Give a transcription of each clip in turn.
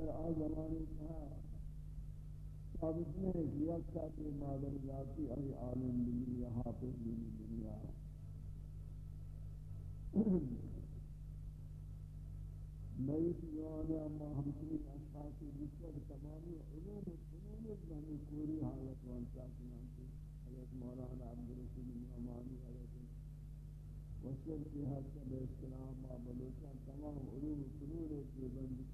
در آزمانی تھا۔ ثابت نہیں کیا کہ مادر ذاتی ای عالم بھی حافظ بھی دنیا نئی جوان اما ہم ہمچنین اشخاصی بسر تمامی علوم فنون ذہنی کوری حالت وانتا کنانتی۔ حضرت مولانا عبدالرسول نعمانی حضرت وصل کی حد سب اسلام و بلوچان تمام علوم فنون کی بند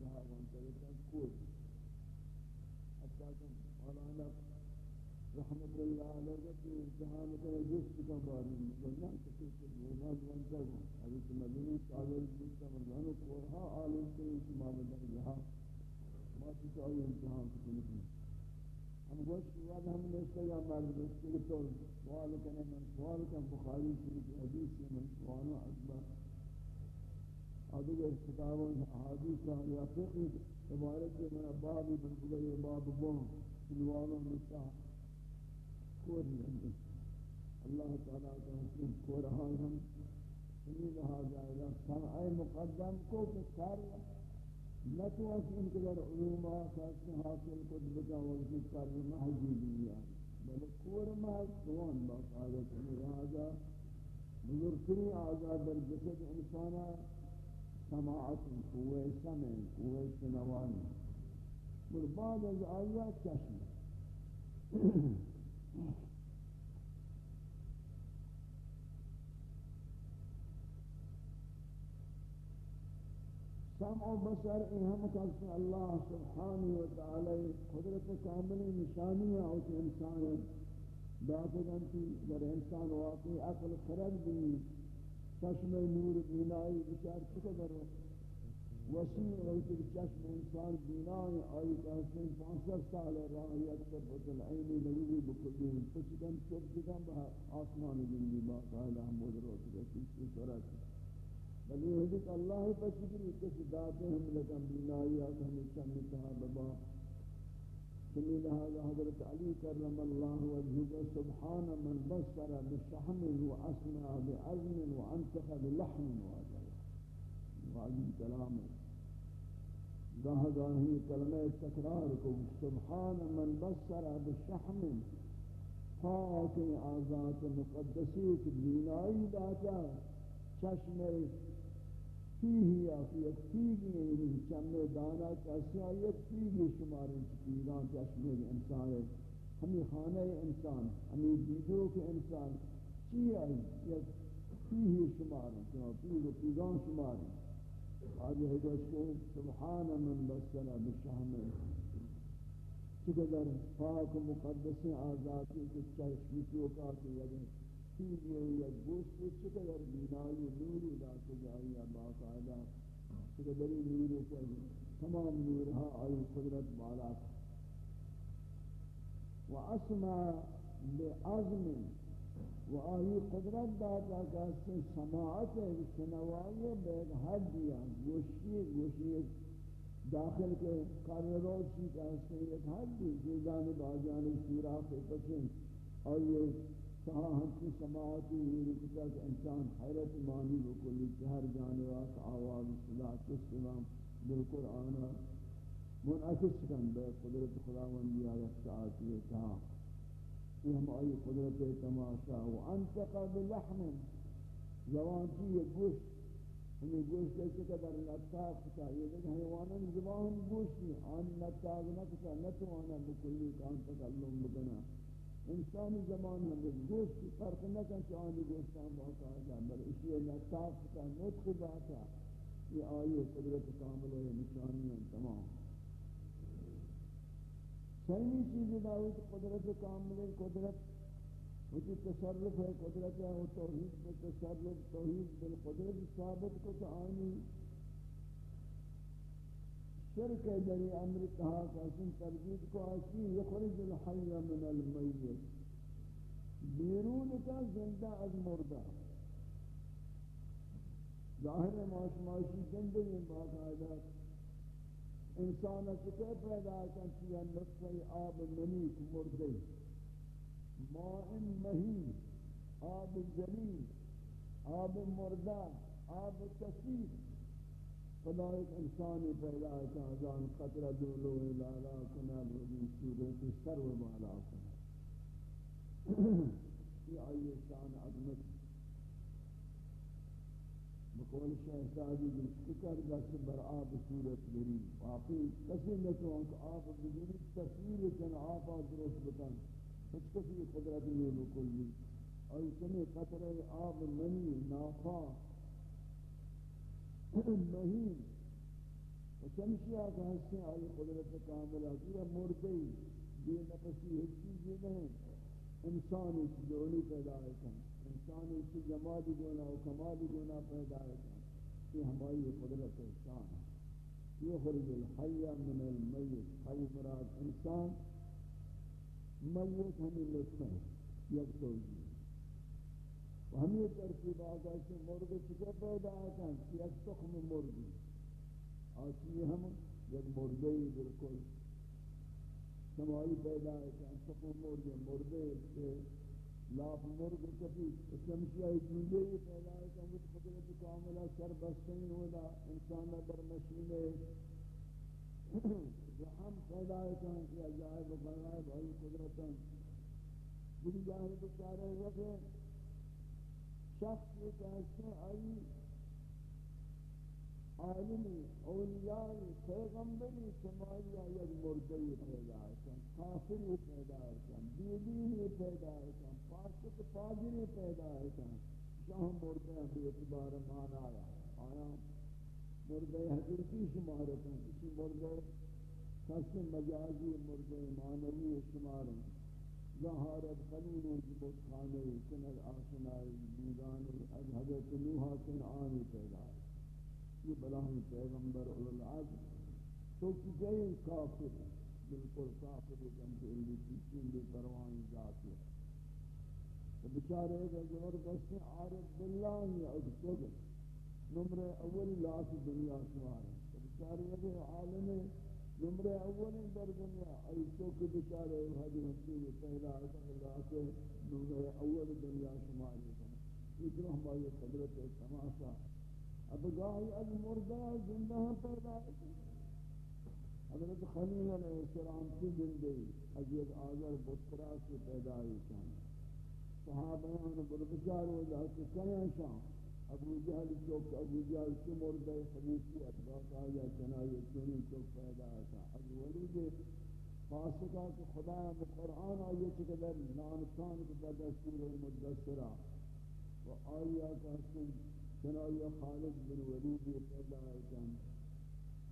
رحمت اللہ علیہ وسلم امتحان کرے جس کا باری بنا کسی کے نماز وانتا ہوں حضرت مدنی تعالی جن کا مردانو کو ہاں عالم کے امام بن یہاں ماتی کا امتحان کو نہیں ہم گوش کی یاد ہم نے سے یا مرد اس تو سوال کرنے من سوال کا بخاری شریف حدیث سے من سوال اکبر ادب کتاب و احادیث یا فقہ عبارت کے من باب من باب بو سلوان مصطفی کوری ہم اللہ تعالیٰ کا حکم کو رہا ہم سنی رہا جائے گا۔ سمعی مقدم کو کہ کر نہ تو اس ان کے در حاصل کو بجا وقتی کر محضی دنیا بل کور محض سوان باقاعدہ سنی رہا جا۔ بزرگتری آزاد در جسد انسانا سماعت قوة سمع قوة سنوان بل بعد از آیات چشم۔ سمع و بصر این ہم کہتے اللہ سبحانہ و تعالی قدرت کامل نشانی ہے اس انسان داتگان کی در انسان واقعی عقل خرد بھی چشم نور بینائی بچار چکر وسیع وقت چشم انسان بینائی آئی کہتے ہیں پانسر سال راہیت پر بطل عینی نبی بکلین پچکن چکن بہا آسمان جنگی باقاعدہ ہم مدروت رسی کی صورت بلی حدیث اللہ پشکری کس داتے ہم لکم بینائی آتا ہمیں چمی کہا بابا سمی لہذا حضرت علی کرم اللہ وجہد سبحان من بصر بشحم و اسمع بعزم و انتخ بلحم و آجر. وعجب کلام گاہ گاہی کلمہ تکرار کو سبحان من بصر بشحم. پاک آزات مقدسی کی بینائی داتا چشم فیہ یا فی ایک فیگی یعنی چمے دانا کسی آئی آیت فیگی شمارن چکیران چشمے انسان ہے ہمیں خانہ انسان ہمیں دیدو کے انسان. چی آئی یک فیہ شمارن چنہ پیگ و پیگان شمارن آج ہے کہ سبحان من بسنا بشہم چکہ در پاک مقدس آزادی کے چشمی چوکا کے یدن چیز یہ یا گوشت چکر بینائی نوری لاتے جائی یا باقاعدہ چکر دلی نوری چاہیے۔ تمام نورها ہاں آئی قدرت بالا۔ و اسمع لعظم و آئی قدرت داتا کہ سماعت ہے شنوائی بیگ حد دیا گوشتی گوشتی داخل کے کارنروچی کا ایک حد دی جیزان باجان سورا پہ پسند اور یہ کہا ہم کی سماعتی ہوئی کتا کہ انسان حیرت مانی بکلی کہ ہر جانوات آواز صدا تسلام بالقرآن منعکس کن بے قدرت خداوندی آیت ساعتی ہے کہا یہ ہم آئی قدرت تماشا و انتقا بلحم زوان کی یہ گوشت، ہمیں گوشت کیسے کہ در نتاق کتا یہ دیکھ حیوانا زبان گوشت نہیں آن نتاق نکتا نتوانا بکلی کان تکلم بکنا۔ انسانی زمان ہم گوشت فرق نہ کن کہ آنی گوشتان موقع آجا بل اسی نتاف کا نطق باتا یہ آئی قدرت کامل ہے نشانی تمام۔ سہمی چیز دعوت قدرت کامل، قدرت وہ تصرف ہے، قدرت ہے وہ توحید میں تصرف، توحید بالقدرت ثابت کو تو آنی۔ شرک جری امر کہا کہ اسن ترجید کو آسی، یخرج الحی من المیت۔ بیرون کا زندہ از مردہ۔ ظاہر معاش معاشی زندگی باقاعدہ۔ انسان چکے پیدا کن چیا نطفہ آب منیک مردے ماء مہی آب زمین آب مردہ آب کثیر. خدا ایک انسانی پیدا کا ازان قطر دولو لالا کنا بودی صورت سر و بالا کنا یہ آئیے شان عظمت. بقول شہزادی فکر دست بر آب صورت بری واقعی کسی نتو انک آب بگیری تصویر کن آبا درست بکن. کچھ کسی قدرت نہیں بکلی اور اتنے قطر آب منی؟ نافا مہین و چمشی آگا ہستے آئی قدرت کاملہ کیا مردی بے نفسی ہیچ چیزی نہیں انسانی کی جوڑی پیدا ہے کن انسانی کی جمالی گونا و کمالی گونا پیدا ہے۔ کن یہ ہماری قدرت شان ہے۔ یہ خرج الحی من المیت، حی مراد انسان میت ہمیں لطفہ ہے، یک توجیہ ہم یہ ترتیب آگا کہ مرد چکے پیدا آتا ہے یک تخم مردی آتی ہم یک مردی بالکل سمائی پیدا آتا ہے تخم مردی مردی سے لاف مرد کبھی شمشیائی جنجے پیدا آتا ہے مجھ قدرت کاملہ سر بستین ہونا انسان در مشینے رحم پیدا ہے کہ عجائب و غرائب ہوئی قدرتاں جن جاہر بچارے رکھے۔ شخص ایک ایسے آئی عالمی اولیائی پیغمبری سمائی آید مردی پیدا کن کافری پیدا کن بیدینی پیدا کن فاسق فاجری پیدا کن شاہ مردی بے اعتبار مان آیا آیا مردی حقیقی شمارت ہیں اسی مردی کس مجازی مردی مانوی شمارت ظهارت خلیل جبت خانه کنر آسنائی بیگانی از حضرت نوحا کنعانی پیدا ہے۔ یہ بلاہی پیغمبر العظم تو کی کافر بالکل کافر جنب اللہ پیچھیں بھی پروانی ذات ہے۔ تو بچارے گا زبردست عارف باللہ یا اکتب نمبر اول لاس دنیا سوار ہے۔ بچارے گا عالم نمبر اول در دنیا۔ ای تو کہ حدی حسین پہلا اللہ سے نمبر اول دنیا شمار ہے۔ اتنا ہماری قدرت تماشا۔ اب گاہی از مردہ زندہ پیدا ہے۔ حضرت خلیل علیہ السلام کی زندگی از یک آذر بطرہ سے پیدا ہوئی صحابیان بردچار ہو جاتے کہیں شام ابو جہل چوک، ابو جہل کی مردہ خبیثی اتباق آیا چنائی چونی چوک پیدا تھا ابو ولید فاسقہ کہ خدا میں قرآن آئیے چکدر نانسان کو بدستور المدسرہ و آیا کہ چنائی خالد بن ولید پیدا تھا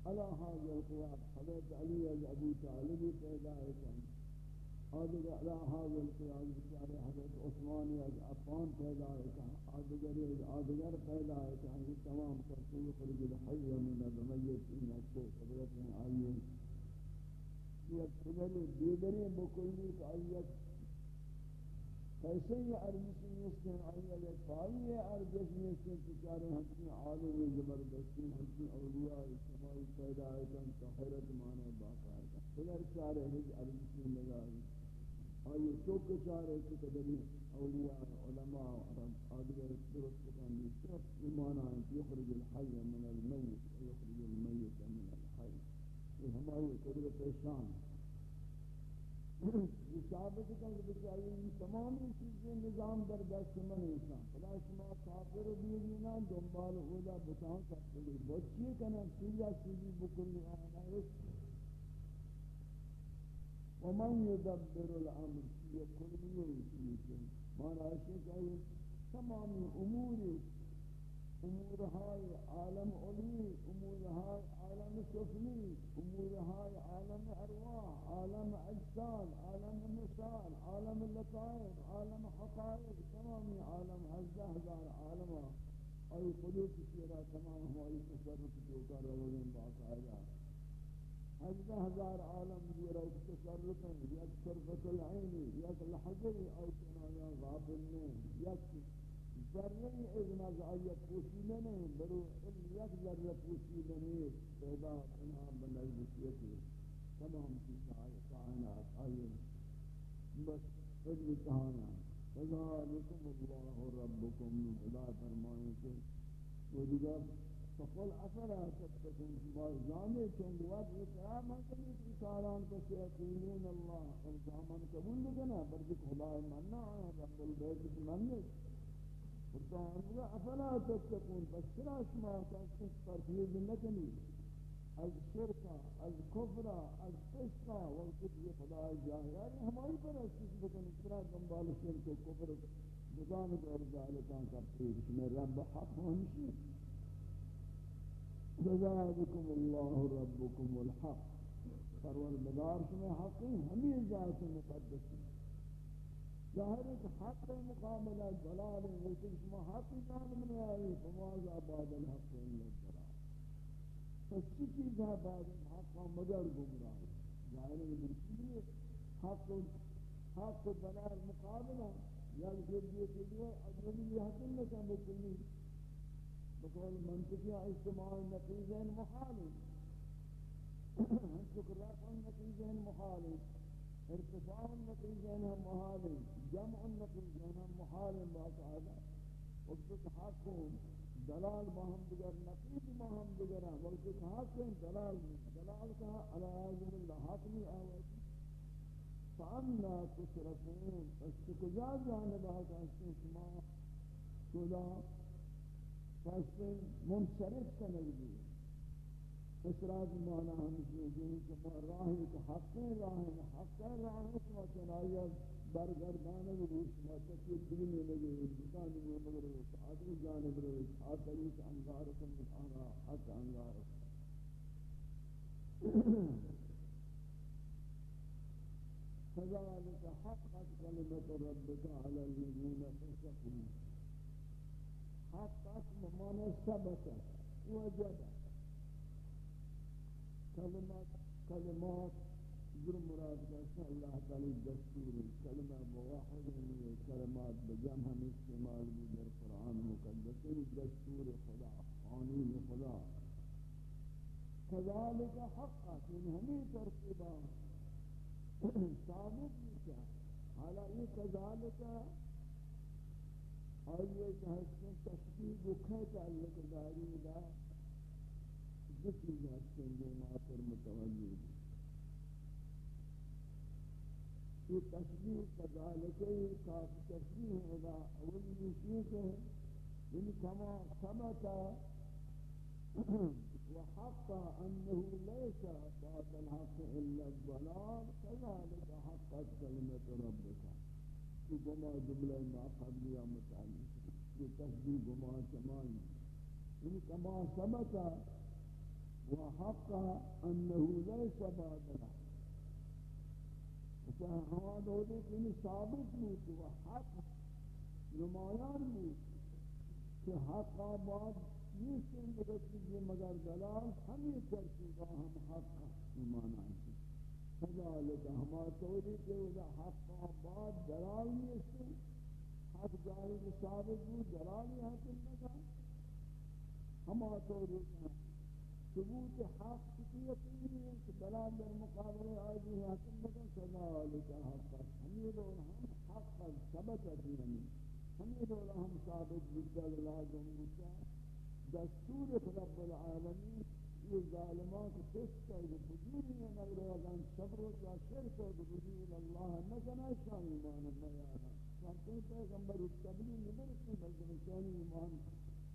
علا حاضر القیاد حضرت علی از ابو طالب پیدا تھا آدھگر علا حاضر القیاد بچارے حضرت عثمانی از افان پیدا ہے آدھگر از آدھگر پیدا ہے کہ یہ تمام کرتے ہیں خرج الحی من المیت ان اچھے قدرت میں آئیے یہ خدر دیدری بکلی کہ آئیت کیسے یہ عربی سے آئیت ایک پائی ہے عربی سے نیستیں بچارے ہمیں عالم زبردستی، ہمیں اولیاء اجتماعی پیدا ہے کہ حیرت مانے باقا ہے خدر چارے ہیں عربی سے نگاہی۔ آئی چوک چارے کی قدری اولیاء علماء آدھگر درست کنی صرف ایمان آئیں کہ یخرج الحی من المیت یخرج المیت من الحی. یہ ہماری قدرت شان یہ ثابت کن کہ بچائی تمامی چیزیں نظام در دست من انسان. خدا شما کافر بیدینا دنبال خدا بتاؤں سکتے بچی کنا چیزا چیزی بکلی آنا ومن يدبر الامر يكون يوجد مانا ہے تمام امور امور ہائے عالم علی امور ہائے عالم سفلی امور ہائے عالم ارواح عالم اجساد عالم مثال عالم لطائف عالم حقائق تمام عالم ہزہ ہزار عالم اور قدوس کی تمام ہماری تصرف جو کر رہے ہیں باقاعدہ هزار هزار عالم دیرا تصرفا یک صرفت العین یک لحظه أو کنایا غابل نے یک ذره اذن از آیت پوشیدہ نہیں برو یک ذره پوشیدہ نہیں پیدا کنها بنجدیتی تمام کی کائنات آئیے بس علم کہانا فذالکم اللہ ربکم خدا فرمائیں کہ وہ دیگر فقل افلا تتقون ما زانے چون وقت اقرار نہ کریں کہ کاران کو سیقینون اللہ اور زامان قبول لگنا بلکہ خدا مننا ہے رب البیت کی مننے فرطان افلا تتقون بس چرا شما کس پرہیز نکنی. از شرکا از کفرا از فسقا وقت یہ خدا جاہیہ ہماری پر اس چیز بکنی. چرا دنبال شرک و کفر؟ بزان دور ذالکان کرتے ہیں رب حق ہمشی جزاكم الله ربكم الحق. پروردگار شما حقی ہمیں ذات مقدس ظاہر ہے کہ حق مقابلہ ضلال ہے وہ شما حق جان من آئی فماز آباد الحق الا الضلال پس چی چیز ہے بعد حق؟ ہاں، مگر گمراہ ظاہر ہے کہ حق حق ضلال مقابلہ. یا کہ یہ کہ اجنبی حق نہ کم بکلی بقول منطقی اجتماع نتیجین محال شکر رفع نتیجین محال ارتفاع نتیجین محال جمع نتیجین محال باقاعدہ وقت حق دلال مہم دیگر نقیب مہم دیگر ہیں وقت حق دلال دلال کہا علیہ اللہ حق نہیں آواز فعنا تصرفون فس کجا جانبہ کا شما شدا فاسن منصرف کنگ بھی اسراف مانا ہمشی جنہی کہ راہی کہ حق راہ حق راہ شما چنائی برگردان روش ما تکی دینی لگے دکانی میں مگر آدمی جانب روش آتری سے انگارکم آنا حق انگارکم كذلك حقت كلمة ربك على الذين فسقوا حقق ممانا ثبت وجد كلمات كلمات ذر مراد بس الله تعالى دستور كلمة بواحد من یعنی كلمات بجمع هم استعمال من القرآن المقدس یعنی دستور خدا، قانون خدا. كذلك حقا من همي ترتيبا ثابت بك على ايه كذلك اور یہ جہاں تشکیل رکھے تعلق داری دا جسی جسم جہاں جو ماں پر متوجہ دی یہ تشبیح تذالکہ کاف تشبیح ہے دا اول مشیق ہے ان کما سمتا وحق انه ليس بعد الحق الا الضلال كذلك حقت كلمه ربك في جمع جمله ما قبل يا یہ تشبیح گما چمانی ان کما ثبتا وحق انه ليس بعدنا اچھا ہوا دو دے کہ انہیں ثابت بود و حق نمایان بود کہ حق آباد یہ سن مگر دلال ہمیں ترسیدہ ہم حق ایمان آئیں فذلك ہما توری کے وجہ حق آباد دلال نیستے حق جاری ثابت بود، دلالی حاصل نگا ہما توری کے ثبوت حق کی یقینی ہے کہ دلال در مقابلے آئی حاصل نہ نگا فذلك حق ہمیں دور ہم حق پر ثبت دینی ہمیں دور ہم ثابت بود لازم بود. دستور رب العالمین یہ ظالمان کو تست ہے کہ بجوری میں نگر اگان صبر و کیا شرک ہے کہ بجوری اللہ نکنا شان ایمان نیارا مرتے پیغمبر اس تبلیغ نہیں اس مردم شانی ایمان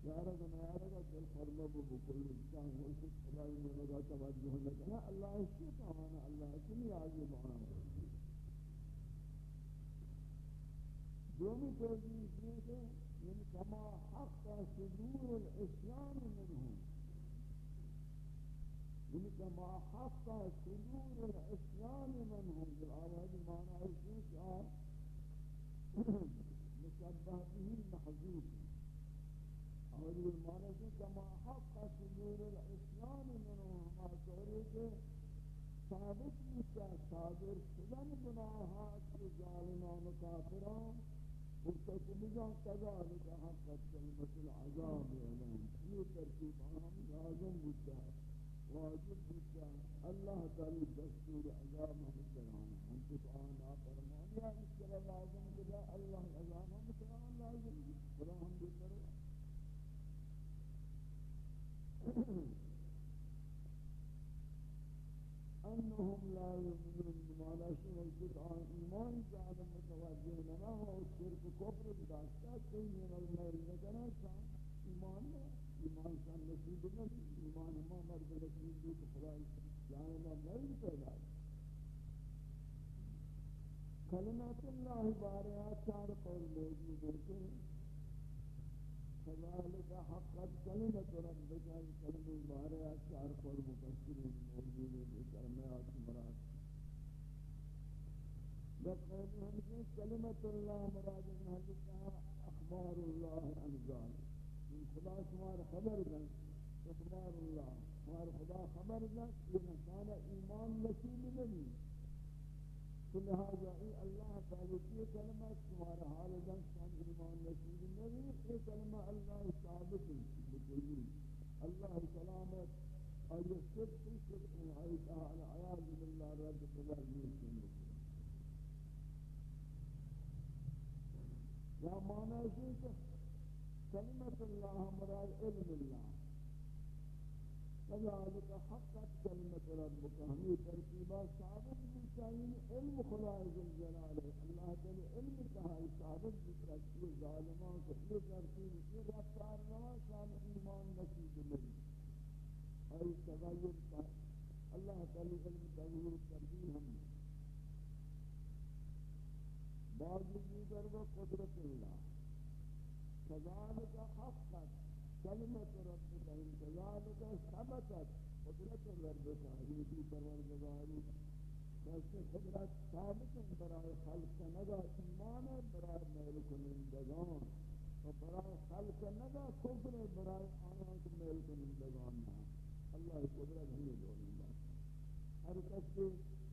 یارد میں یارد دل فرما بو بکل انسان ہو اس خدا میں لگا توجہ نہ کرنا اللہ اس کے تمام اللہ کی آگے بڑھانا دومی توجیہ یہ کہ یعنی کما حق صدور الاسلام منهم. یعنی کما حق صدور الاسلام مشبه به محذوف اور یہ معنی ہے کہ حق صدور العصيان منهم ما طوری ثابت نیستا صادر شدن گناہات کے ظالمان کافران مرتکبان كذلك حقت كلمة العذاب عليهم یہ ترتیب ہم لازم بودتا واجب بودتا اللہ تعالی کلمات اللہ بارے چار قول موجود ہوتے ہیں كذلك حقت كلمة ربك الكلمة بارها شعر قول مفسرين موجودين بكلمات مراد بقولهم في كلمة الله مراد انها أخبار الله عن ذلك من خدا شمار خبر دن اخبار الله شمار خدا خبر دن یہ نشانہ ایمان نصیب نہیں۔ تو لہذا ای اللہ تعالی کی کلمہ تمہارا حال دن شان ایمان نصیب نہیں یہ کلمہ اللہ ثابت بکلی اللہ سلامت اور یہ صدق صدق آئی تعالی عیاض باللہ رب قدر یا معنی ہے کہ اللہ مراد علم اللہ كذلك حقت كلمة ربك هي ترتيبا ثابت بشأن علم خدای الجلال الله تعالی علم تہائی ثابت بکرتی ظالمان کو یہ ترتیب یہ رفتار روا شان ایمان نصیب نہیں. ای تغیر کا اللہ تعالی علم تغیر تربیل ہم. بعض دیگر و قدرت اللہ. كذلك حقت، کلمت ربک انتظارک ثبتت. قدرت ربک حیدی پروردگاری کسی قدرت ثابت برای خلق نگا ایمان برای میل کنندگان و برای خلق نگا کفر برای آنان که میل کنندگان اللہ قدرت ہمیں دونی بات ہر کسی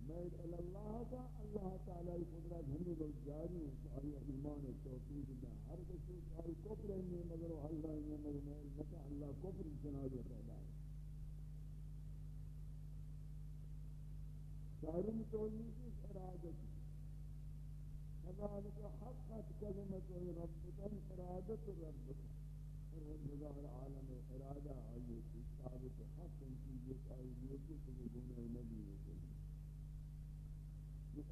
میل اللہ کا اللہ تعالی قدرت ہمیں دو جاری ہے آئی ایمان توفیق دا ہر کسی آئی کفر میں مگر اللہ نے مگر میل نکا اللہ کفر جناب پیدا ہے چارم توحید کی۔ ارادت كذلك حقت كلمة ربك إرادة ربك پروردگار عالم ارادہ آئیے کی ثابت حق ان چیزیں آئیے کی تجھے نبی ہوتے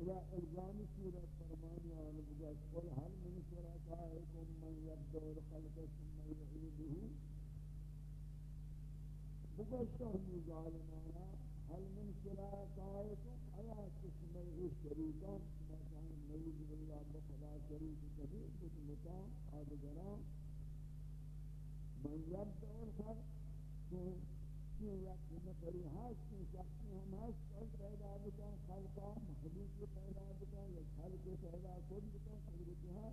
إذا إلزام سورة فرمان عن بجاز قل هل من شركائكم من يبدأ الخلق ثم يعيده بجشهم ظالمانا، هل من شركائكم یک نفری هست شخصی هم هست اور پیدا بکن خلقا مخلوق پیدا بکن، یا خلق پیدا کن بکن قدرتی ہے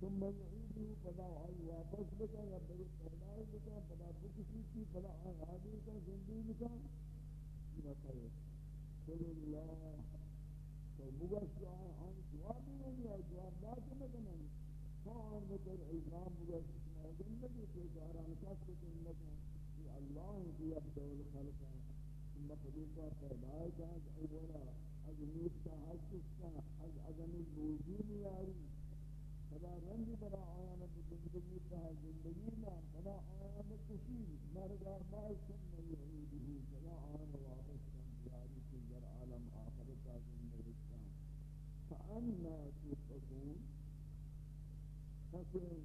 ثم يعيده فلا آئی واپس بکن، یا بری پیدا بکن فلا بکشی کی فلا آئی آدھی بکن، زندگی بکن. یہ کرے قل اللہ۔ تو مگشت آن جوابی نہیں ہے جواب داتی مکنن فآن ہاں، بکر الزام مگشت موجن بکی کہ جاران کس کتن مکن اللہ کی ابدو الخلق ثم از اولا از نیستا حسستا از عدم الوجود یاری فلا رنجی برا آیان بزندگی تا زندگی ما فلا آیان کشی مرگا مائشن من یعیدهی فلا آیان واپس کن یاری کی در عالم آخرتا زندگی فأنا تفقون فكذا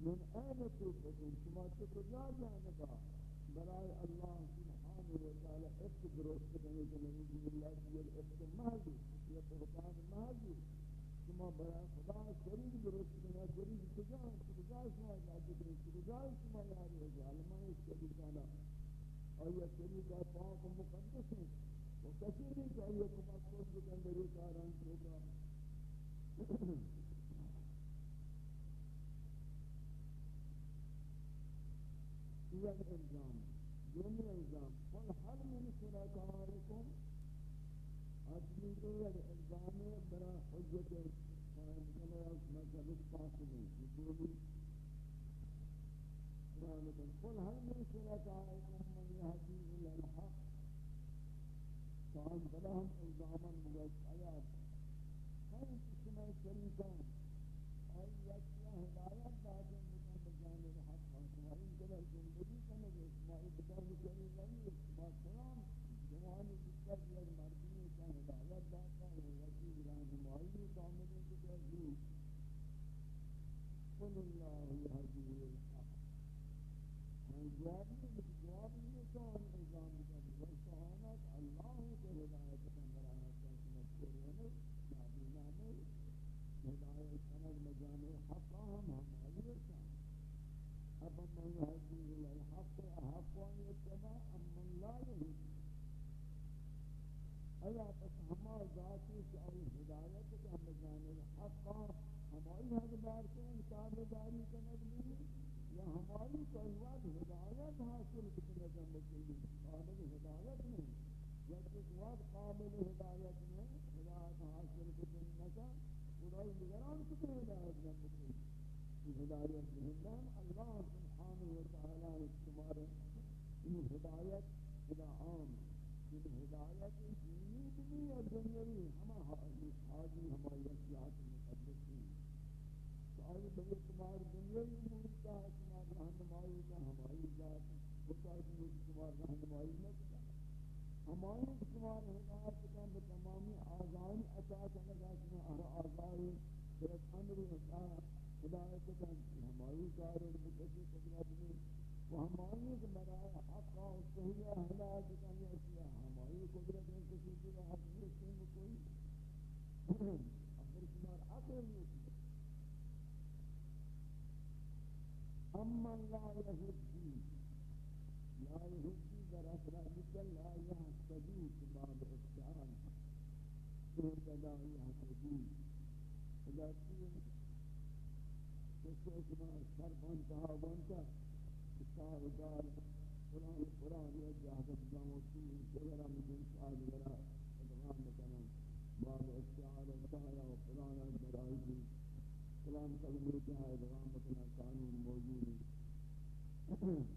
من أين تفقون شما تفجا جانبا برای الله سبحانه وتعالى افت درست کرنے کے نبی اللہ کی افت محض یہ بہتان محض شما برای خدا شریک درست کرنے شریک کجا؟ کجا شما یاد کریں کجا شما یاد ہے ظالمان شریکانا آیا شریک پاک و مقدس ہیں وہ کسی نہیں چاہیے کہ مقصود بکن دری کاران ہوگا هي کل ہر من شركائكم آئے يهدي إلى الحق فان بلهم إلزاما مجسعيات هل تسمى شريكان أي يكفي هدايات بعد من بجانب الحق اسماعیل قدر زندگی کنه اسماعیل قدر بکنی زمین اسماعیل سلام جوان داری کنگ بھی یا ہماری قیوات ہدایت حاصل کتنے کا مکلی قابل ہدایت نہیں یا کس وقت قابل ہدایت میں ہدایت حاصل کتنے کا خدای نگران کتنے ہدایت میں مکلی ہدایت ہندان اللہ سبحانہ وتعالی تمہارے ان ہدایت، خدا عام ان ہدایت دینی بھی اور دنیاوی ہمہ حاضر ہماری اشیاء مقدس ہیں۔ آئی بڑے تمہار دنیاوی امور کا تمہار رہنمائی کا، ہماری ذات بتا دیں تمہار رہنمائی نہ ہماری تمہار ہدایت کا تمامی آزان عطا کرنا کہ ہر آزائی صرف امر عطا ہدایت کا ہماری کار اور مقدس قدرت میں وہ ہماری کے برائے حق و صحیح ہدایت کا یہ اشیاء ہماری قدرت میں کسی کی حق نہیں کوئی۔ اگر تمہار عقل نہیں اما لا يهدي تسوك ما شرف انتها وانت اشتار دار قرآن قرآن یا تبدام جاموسی جغرا من انشاء جغرا ادغام مثلا باب اختعال وطايا وقرآن المرائي قرآن تقبیر کا ادغام مثلا قانون موجود ہے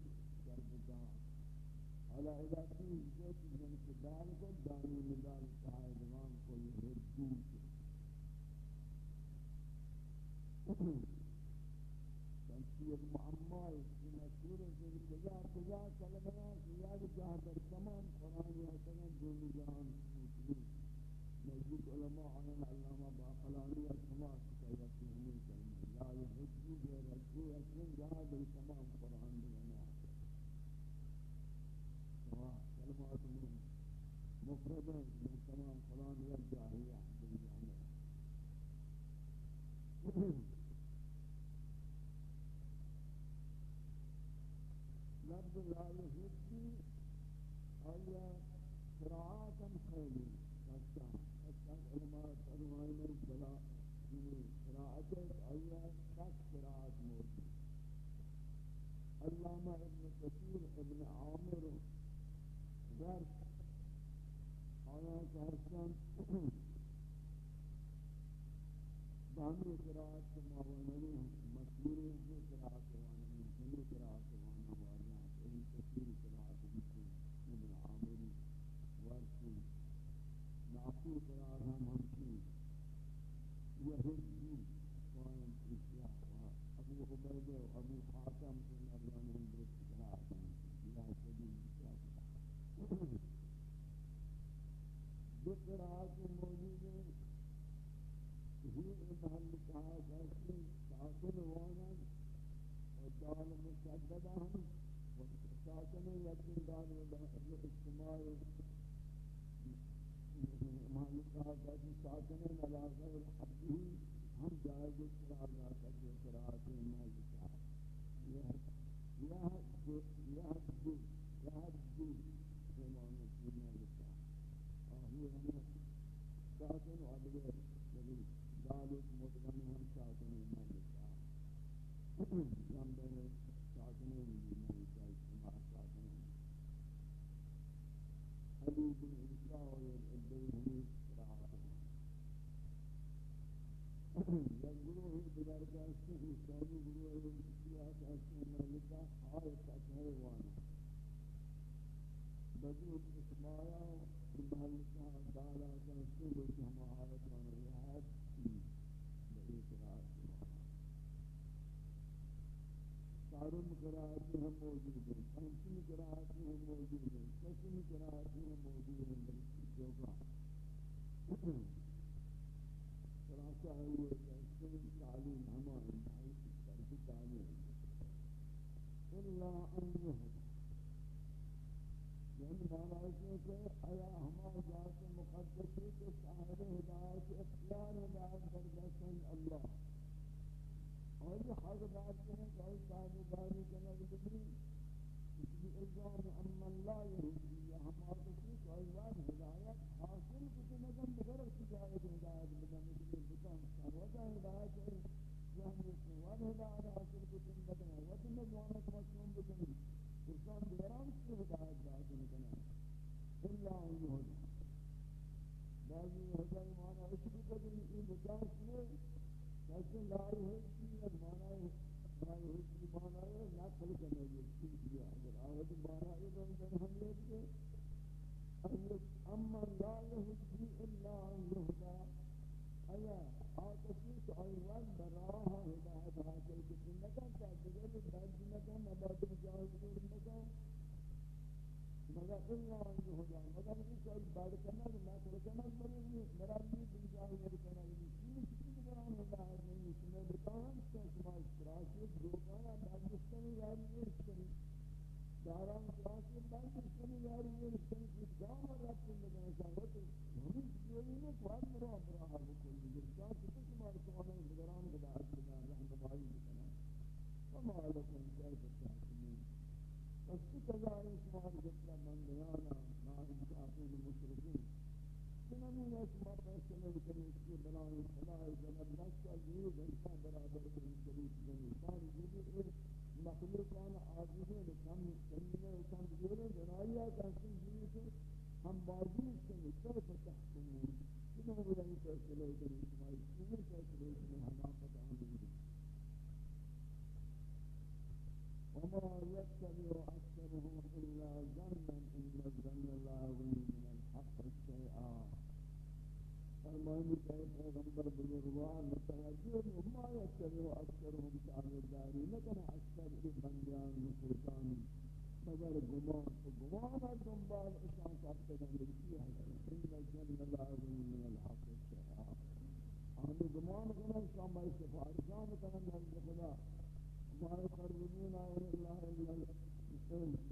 یا قراءات ساکن و عدوے یعنی مدغن ہم ساکن مالکہ ہم بین ساکن مالکہ اجتماع ساکن علی بن عیسیٰ و البیہنی یا گروہ دیگر کہتے ہیں ساری گروہ عیسیٰ کہتے ہیں ملکہ ہائے تکہر وانا بدو اسمایا ملکہ دالا کہتے ہیں کہ ہم آیت وانا رعایت کی بئی قرار چارم قرآتی ہم موجود ہیں پنچم قرآتی ہم موجود ہیں ششم قرآتی ہم موجود ہیں، بلکہ جوگا خلاصہ ہوئے کہ تعلیم ہمارے بھائی کی طرف تعلیم۔ اللہ ان یعنی مانا ہے کہ آیا ہمارا ذات مقدسی کے صاحب ہدایت، اختیار ہدایت بردستن اللہ۔ اور یہ حق بات بلائیں خدا جنت نفس از نیو انسان برابر پیغمبر بزرگوان متوجہ ما یتبعو اکثرهم تابعداری لیکن اکثر کے بندیان مشرکان مگر گمان تو گمان ہے دنبال اشان کا پیدا ملکی ہے ان جن اللہ عظیم من الحق الشفاء آنے گمان کرنا شام بھائی سفارشان کرنا حضرت خدا ما يقربون إلى الله إلا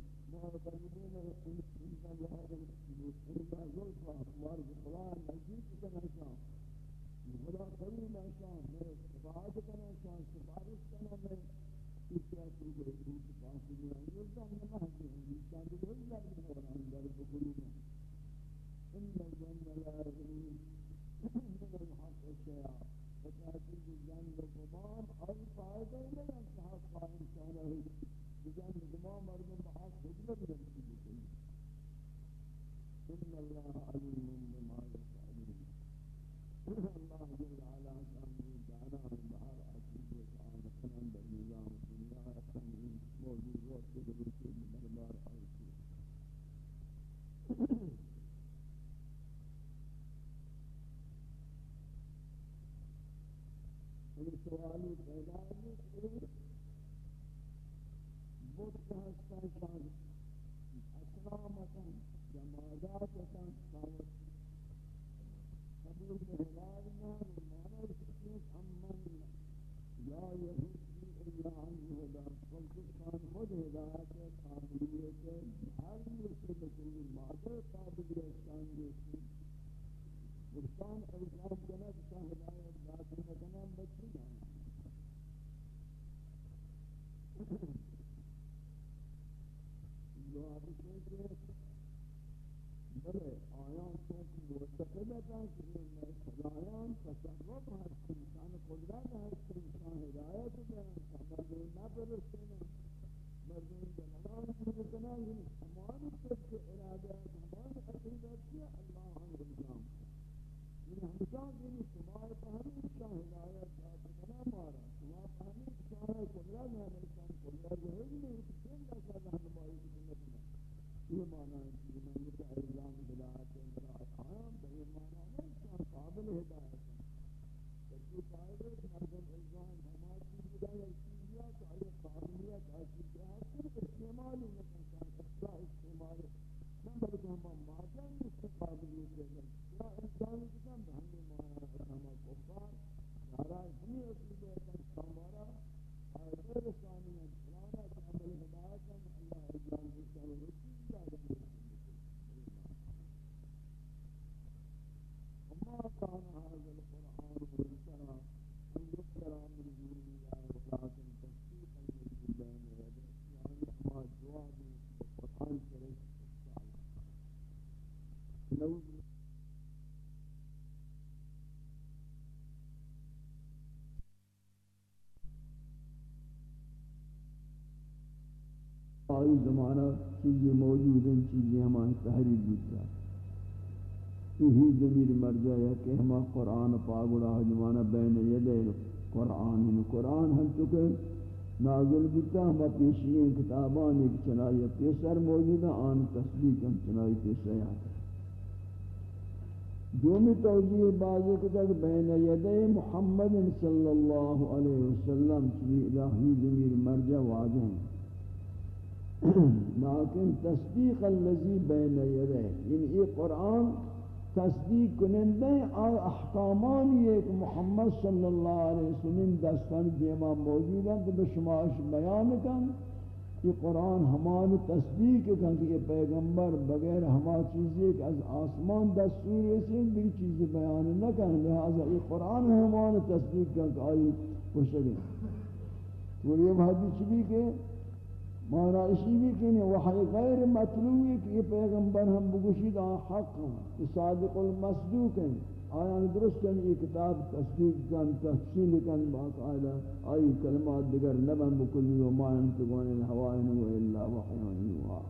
لا آئی زمانہ چیزیں موجود ہیں، چیزیں ہماری تحریر جوتا یہی ضمیر مرجع ہے کہ ہما قرآن پاگڑا ہے زمانہ بین یدے قرآن قرآن ہم چکے نازل بتا ہما پیشیئے کتابان ایک چنائی پیسر موجود ہے آن تصدیق ہم چنائی پیسر آتا دومی توجیہ بعض کو تک بین یدی محمد صلی اللہ علیہ وسلم کی الہی ضمیر مرجع واضح ہیں۔ لیکن تصدیق الذي بین یدیه یعنی یہ قرآن تصدیق کنندے آ احکامان یہ محمد صلی اللہ علیہ وسلم دستان دیما جی موجود ہیں، تو بشماش بیان کن. یہ قرآن ہمان تصدیق کن کہ یہ پیغمبر بغیر ہما چیزی کہ از آسمان دستور سے بھی چیز بیان نہ کن لہذا یہ قرآن ہمان تصدیق کن کہ آئی خوشگیں تو یہ حدیث بھی کہ مانا اسی بھی کہ وحی غیر مطلوب کہ یہ پیغمبر ہم بگوشید، آن حق ہم صادق المصدوق ہیں۔ آیا درست ہیں، یہ کتاب تصدیق کن، تحصیل کن، باقاعدہ آئی کلمات دیگر نبن بکلی و ما انتگون الہوائن و الا وحی و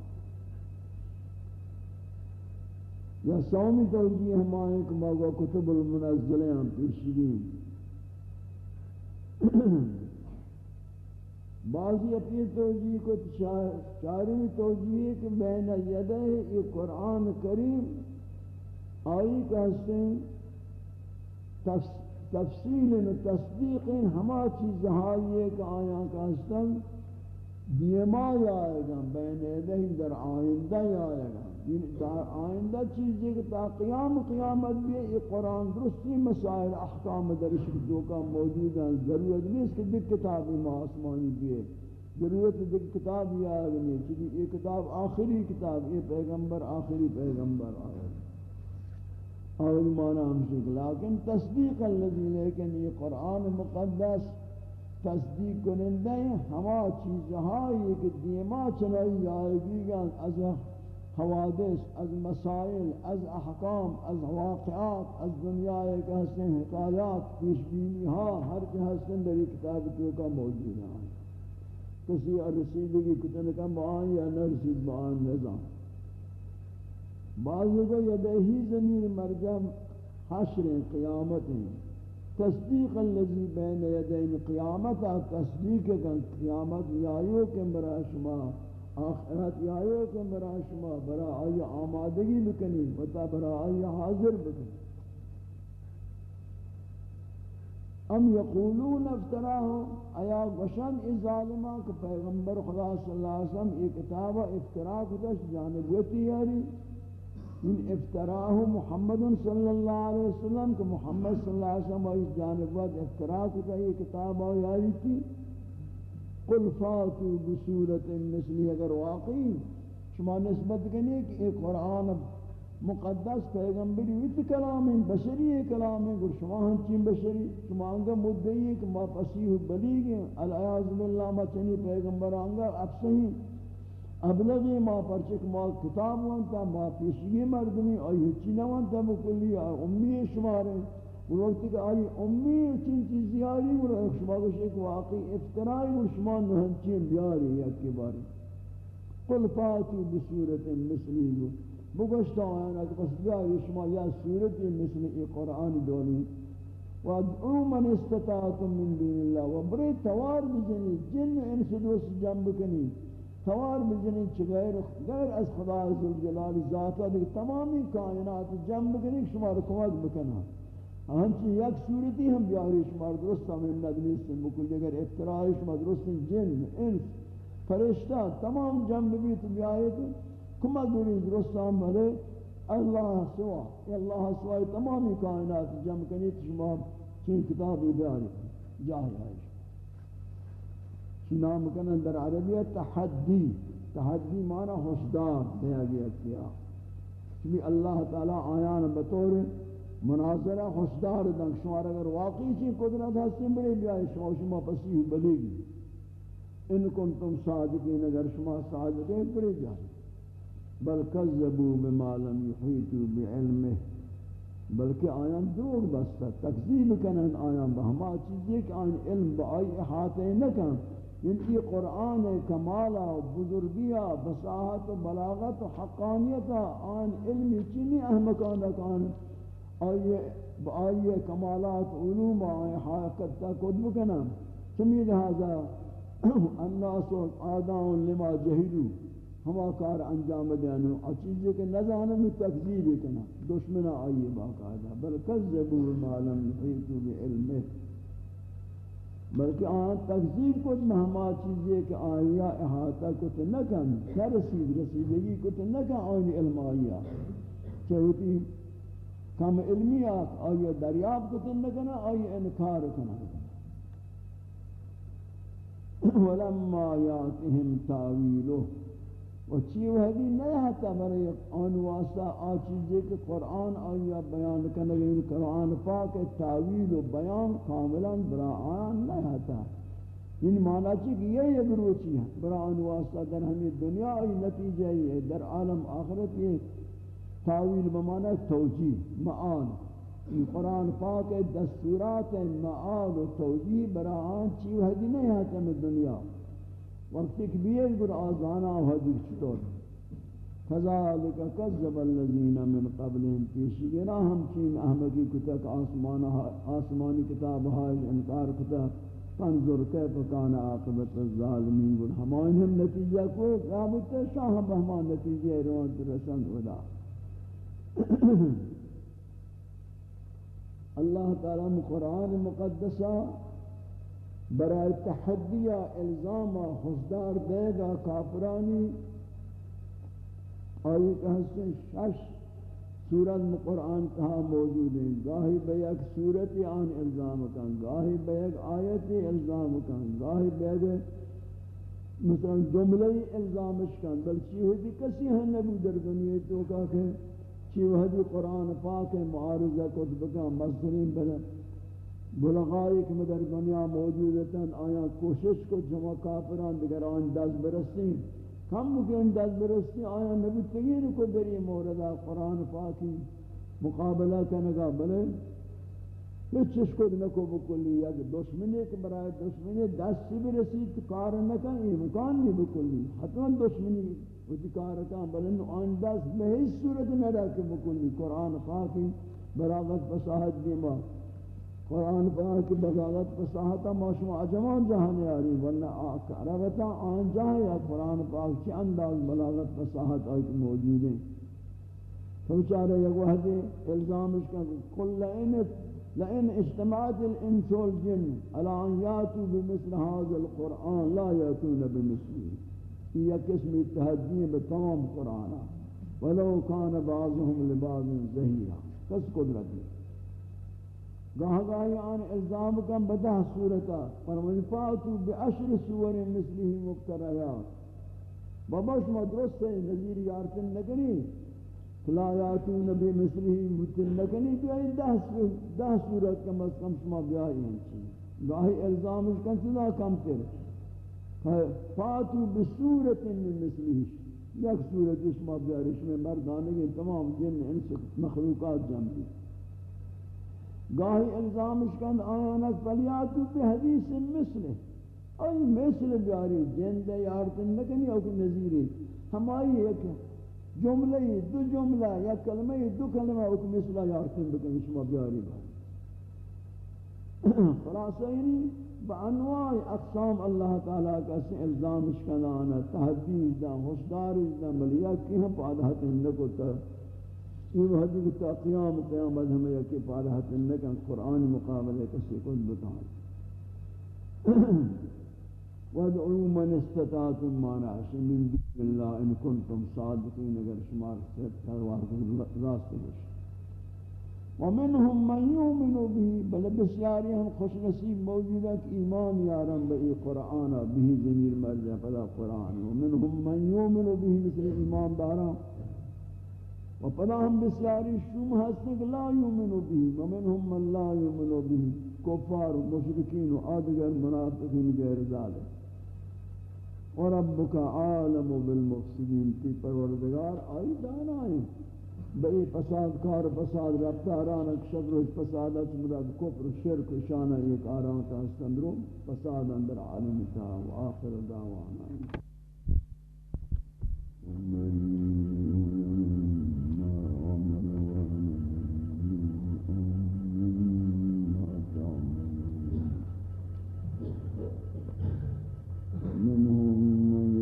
یا سومی توجیہ ہمائیں کہ موقع کتب المنزلیں ہم پیشگین بعضی اپنی توجیہ کو چاری توجیہ کہ بین یدہ یہ قرآن کریم آئی کہتے ہیں تفصیل و تصدیق ہما چیز ہائی کہ آیا کہتے ہیں دیما آئے گا، بین یدہ در آئندہ آئے گا۔ یعنی آئندہ چیز چیزیں کہ تا قیام قیامت بھی یہ قرآن درستی مسائل، احکام درش جو کا موجود ہیں ضرورت نہیں اس کے دیکھ کتاب ما آسمانی بھی ہے ضرورت دیکھ کتاب یہ آئے نہیں چونکہ یہ کتاب آخری کتاب یہ پیغمبر آخری پیغمبر آئے اور معنی ہم سکھ لیکن تصدیق اللذی لیکن یہ قرآن مقدس تصدیق کنندے ہما چیزہائی کہ دیما چنائی آئے گی گا از حوادث، از مسائل، از احکام، از واقعات، از دنیا ایک حسن حکایات پیشبینی ہاں ہر کے حسن در کتاب کیوں کا موجود ہے۔ کسی رسیدگی کتن کا معان یا نہ رسید معان نظام بعض کو یدہی زمین مرجم حشر قیامت ہیں۔ تصدیق اللذی بین یدین قیامت، تصدیق قیامت یایو کے برای شما آخرت آئے کہ برا شما برا آئی آمادگی بکنی وتا برا آئی حاضر بکنی۔ ام یقولون افتراہو ایا گشن ای ظالمان کہ پیغمبر خدا صلی اللہ علیہ وسلم یہ کتاب افتراہ کتش جانبوتی یاری؟ ان افتراہ محمد صلی اللہ علیہ وسلم کہ محمد صلی اللہ علیہ وسلم اس جانبوت افتراہ کتش یہ کتاب یاری تھی قل فاتو بصورت مثلی اگر واقعی شما نسبت کنی کہ ایک قرآن مقدس پیغمبری ویت کلام، بشری کلام گر شما ہنچین بشری، شما انگا مدعی کہ ما فسیح بلیگ ہیں العیاض باللہ، ما چنی پیغمبر آنگا افسہی ابلغی ما پرچک ما کتاب وانتا، ما پیشگی مردمی، آئی ہچی نوانتا بکلی آئی امی شمارے وقت کہ آئی امی چین چیزی آئی وہ شما کو ایک واقعی افترائی وہ شما نہنچین بیاری یا کی باری. قل فاتو بصورت مثلی گو بگشتا آیانا کہ پس بیاری شما یا صورت مثل ای قرآن دونی وادعو من استطاعتم من دون اللہ و برے توار بجنی جن انس دوست جنب کنی توار بجنی چغیر غیر از خدا عزالجلال ذاتا دیکھ تمامی کائنات جنب کنی شما رکمت بکنا ہنچی یک صورتی ہم بیاری شمار درست ہم ندنی سے بکل اگر افترائی شمار درست جن انس فرشتہ تمام جنب بھی تو بیاری تو کما دوری درست ہم بھلے اللہ سوا اللہ سوا تمامی کائنات جمع کنی تو چین کتابی بیاری جاہی آئیش چی نام کنن در عربیہ تحدی. تحدی معنی حسدار دیا گیا کیا چی اللہ تعالی آیان بطور مناظرہ خوشدار دن شمار اگر واقعی چی قدرت ہستیں بڑے بیائی شما شما پسیح بلے گی ان کنتم صادقین، اگر شما صادقین بڑے جائیں بل کذبوا بما لم يحيطوا بعلمه. بلکہ آیان دروغ بستا تکذیب کنن آیان بہما چیزی کہ آیان علم بآئی احاطے نکن. ان کی قرآن کمالا و بزرگیا، بساحت و بلاغت و حقانیتا آن علمی چینی احمقان رکان آئیے آئیے کمالات علوم آئے، حقیقت تا کد بکنا چمی لہذا الناس و آدان لما جہلو، ہما کار انجام دیانو اور چیزیں کہ نزانم تکذیب کنا دشمنہ آئیے باقاعدہ بل کذبوا ما لم يحيطوا بعلمه. بلکہ آن تکذیب کچھ مہما چیزیں کہ آیا احاطہ کت نکن، نرسید، رسیدگی کت نکن آنی علم آیا چاہتی کم علمیات آیا دریاب کت نکن آیا انکار کنا ولما یاتهم تاویلو. و چی وحدی نہیں ہتا برای آن واسطہ آ چیزیں کہ قرآن آیا بیان کرنے گئے قرآن پاک تعویل و بیان کاملا برا آن نہیں یعنی معنی چی کہ یہ یک روچی ہے برا آن واسطہ در ہمیں دنیا آئی نتیجہ ہے در عالم آخرت یہ تعویل بمعنی توجیح معان. قرآن پاک دستورات معاد و توجیح برا آن چی وحدی نہیں ہتا میں دنیا. وقتی کہ بیئے گر آزانا و حدیث چطور؟ فذالک کذب الذین من قبلهم پیشی گنا ہم چین احمدی کتک آسمانی کتاب ہائی انکار کتک فانظر کیف کان عاقبت الظالمین گر ہمائن ہم نتیجہ کو قابلت شاہ ہم ہمان نتیجہ روانت رسند ودا اللہ تعالی قرآن مقدسہ برای تحدی الزام خزدار دے گا کافرانی آئی کہ ہستن شش سورت قرآن کہا موجود ہیں۔ گاہی بے ایک سورت آن الزام کن، گاہی بے ایک آیت الزام کن، گاہی بے ایک مثلا جملہ الزامش کن بل چی ہوئی کسی ہیں نبی در دنیا تو کہا کہ چی وحدی قرآن پاک معارضہ کتب کا مصدرین بلن بلغائی کہ در دنیا موجود ہیں آیا کوشش کو جمع کافران دیگر آن دست برسیں کم مکن دست برسیں آیا نبی تغیر کو در یہ موردہ قرآن پاکی مقابلہ کنگا بلے ہچش کو نکو بکلی یا دشمنی کے برای دشمنی دست سی برسید، کار نکن، امکان نہیں بکلی. حتما دشمنی وچی کار کن بلے آن دست بہیس صورت نہ رکھ بکلی قرآن پاکی براغت فساحت دیما قرآن پاک کی بغاوت فصاحت موشم عجمان جہاں یاری ورنہ عربتا آن جہاں یا قرآن پاک چی انداز بلاغت فصاحت آئی موجود ہیں تو چارے یک وحدی الزامش کا کل لئنت لئن اجتماعت الانس والجن. على ان یاتوا بمثل هذا القرآن لا یاتون بمثله. یہ قسم اتحادی بتمام قرآن ولو كان بعضهم لبعض زہیرا کس قدرت ہے گاہ گاہی آن الزام کم بدہ صورتا فرمانی فاتو بی عشر سور مثلی مقترعات. باباش مدرس سے نظیر یارتن نکنی. فلا یاتون بی مثلی متن نکنی. بیائی دہ صورت کم از کم شما بیائی ہنچی گاہی الزامش کن سنا کم تر. فاتو بی صورت مثلی یک صورت شما بیائی شما مردانگی تمام جن، انس، مخلوقات جمعی گاہی الزامش کند آنک فلیاتو پہ حدیث مثل ای مثل بیاری جند یارتن نکنی اوک نظیری ہمائی ایک جملہ دو جملہ یا کلمہ، دو کلمہ اوک مثل یارتن بکنی شما بیاری باری خلاصہ یعنی بانواع اقسام اللہ تعالیٰ کا سے الزامش کند آنا دا خوشدارش دا ملیات کی ہم پادہت اندکو تا یہ وحدی کو تا قیام قیامت ہمیں یکی پارہت انکن قرآن مقابلے کسی کو بتائیں وَدْعُوا مَنِ اسْتَطَعْتُمْ مَا نَعْشِ مِن دُونِ اللَّهِ إِن كُنتُمْ صَادِقِينَ۔ اگر شمار سے راست بشی وَمِنْهُمْ مَنْ يُؤْمِنُ بِهِ، بل بسیاری ہم خوش نصیب موجود ہے کہ ایمان یارم بئی قرآن به ضمیر مرجع فلا قرآن. وَمِنْهُمْ مَنْ يُؤْمِنُ بِهِ مثل ایمان داران. و پدا ہم بسیاری شوم ہستیں کہ لا یومنو بھی ومنہم من لا یومنو بھی کفار و مشرکین و آدگر منافقین غیر ذالک. و عالم بالمفسدین. تی پروردگار آئی دانا ہے بئی فساد کار فساد رفتاران شر و فساد مدد کفر و شرک و شانہ ایک آرام تا استندرو فساد اندر عالم تا و آخر دعوانا. من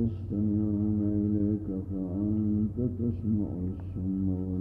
يستمعون إليك فأنت تسمع الصم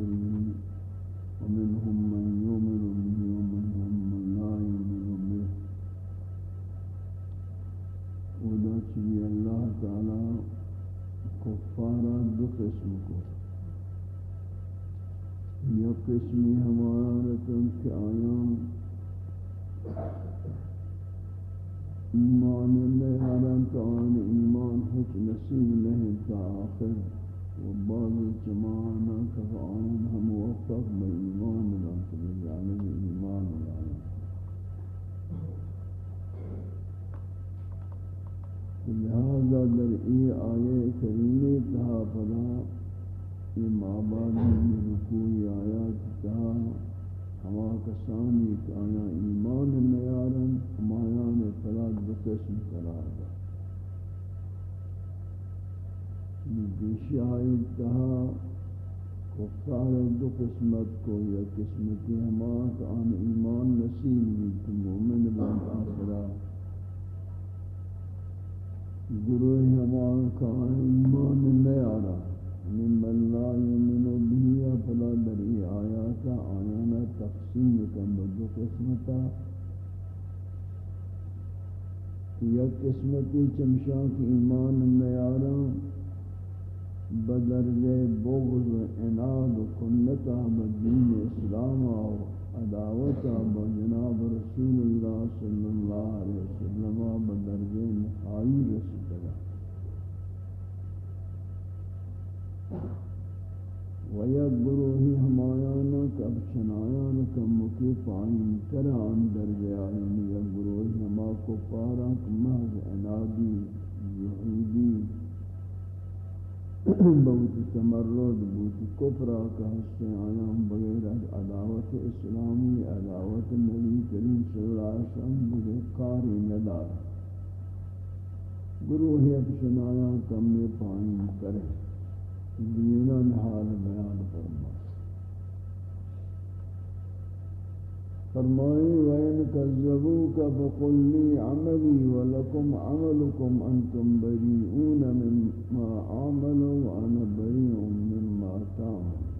الكافرين ومنهم من يؤمن به ومنهم من لا يؤمن به وداك الله تعالى کفارا دو قسم کو یا قسمی ہمارا ایمان اللہ حرم تو ایمان حق نصیب نہیں تا آخر و بعضی وفق لہذا در ای آیے کریمی تہا پدا ایم آبادی میں آیات تہا ہما کسانی کہ ایمان نیارن ہمایان فلاد بکشن دا بیشی آئی تہا کفار دو قسمت کو، یا قسم ہمان ہمات آن ایمان نصیب بھی تو مومن بانت آخرہ گروہ ہمان کا ایمان نیا رہا ممن یعنی لا یمن بھی فلا دری آیاتا آیانا تقسیم کم دو قسمتا یا قسمتی چمشاں کی ایمان نیا بدرج بغض و اناد و کنتا بدین اسلام و عداوتا بجناب رسول اللہ صلی اللہ علیہ وسلم بدرج نخائی رسول اللہ۔ و یک گروہی ہمایانا کب چنایانا کم مکی پائین ترہ اندر جائیں یک گروہی ہما کو پارا کمہ بہت تمرد بہت کفرہ کا حصہ ہم بغیر عداوت اسلامی، عداوت نبی کریم صلی اللہ علیہ وسلم مجھے کاری ندار گروہ اپشن آیا کم میں پانی کرے دینا نحال بیان فرمائے فرمائی وَإِن كَذَّبُوكَ فَقُلْ لِي عَمَلِي وَلَكُمْ عَمَلُكُمْ أَنْتُمْ بَرِيئُونَ مِمَّا أَعْمَلُ وَأَنَا بَرِيءٌ مِمَّا تَعْمَلُونَ.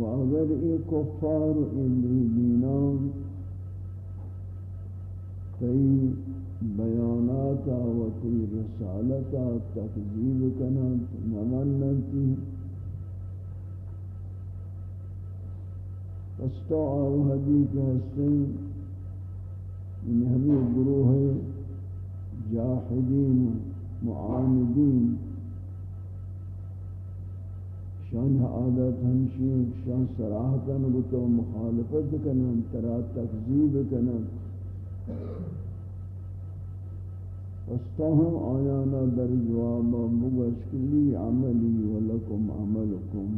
وَأَغَرْ إِي كُفَّارُ إِلِّي دِينَانِ فَإِي بیانات و تی رسالت تکذیب کنند. نماننتی فستا آو حدیق حسن ان ہمیں گروہ جاہدین، معاندین. شان عادت ہمشین، شان سراحتاً بتو مخالفت کنند، ترا تکذیب کنند. فاستهم آیانا در جواب مگشکلی عملی ولکم عملکم.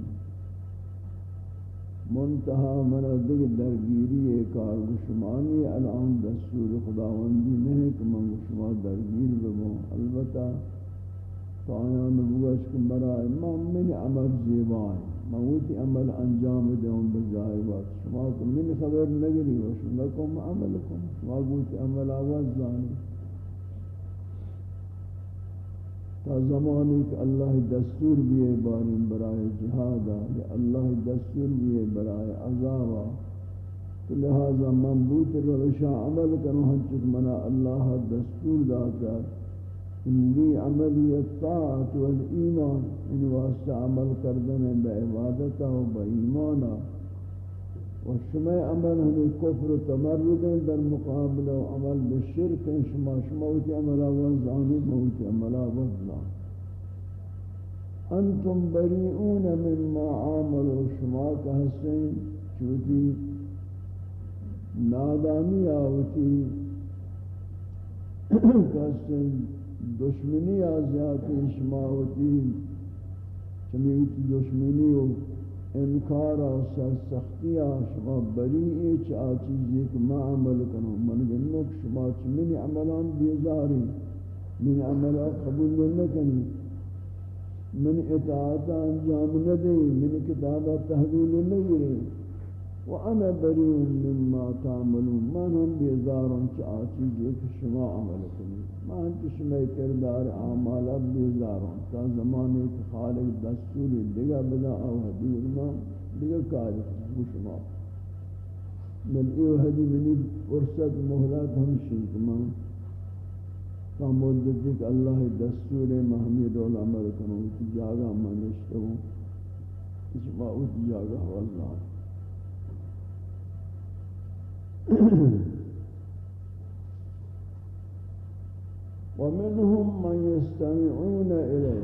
منتہا من دیگ درگیری کار گشمانی الان دستور خداوندی نہیں کہ من گشما درگیر بگو البتہ تو آیان بگشک برای من من عمل زیبائیں موتی عمل انجام دے ہوں بجائے وقت شما کو من خبر نگری وشنکم عملکم. شما گوتی عمل آواز زانی. تا زمانی کہ اللہ دستور بھی بارین برائے جہادا یا اللہ دستور بھی برائے عذابا تو لہذا منبوط روشا عمل کرو ہنچک منا اللہ دستور داتا ان لی عملی الطاعت والایمان ان واسطہ عمل کردن بے عبادتا و بے ایمانا و شما عمل ہمیں کفر و تمرد در مقابل و عمل بالشرک شما شما وتی عمل آواز آنی موتی عمل آواز لا انتم بریئون مما عامل و شما کا حسین چوتی نادانی آوتی کہستن دشمنی آزیاتی شما ہوتی چمیوتی دشمنی ہو انکار و سرسختی شما بری چا چیزی کہ ما عمل کنو من گنک شما چ من عملان بیزاری. من عملان قبول نکنی. من اطاعت انجام ندی من کتابہ تحویل نگری وانا بری مما تعملون. من هم بیزارم چا چیزی کہ شما عمل کنی. من شما کردار اعمال بیزارم تا زمانے کہ خالق دستور دیگا بدا او حدور ما دیگا کار شما من ایو حدی منی فرصت محلات ہمشی کمان تا مدتی کہ اللہ دستور محمد العمل کنو کی جاگا منشتو شما اوت جاگا واللہ ومنهم من يستمعون إليه.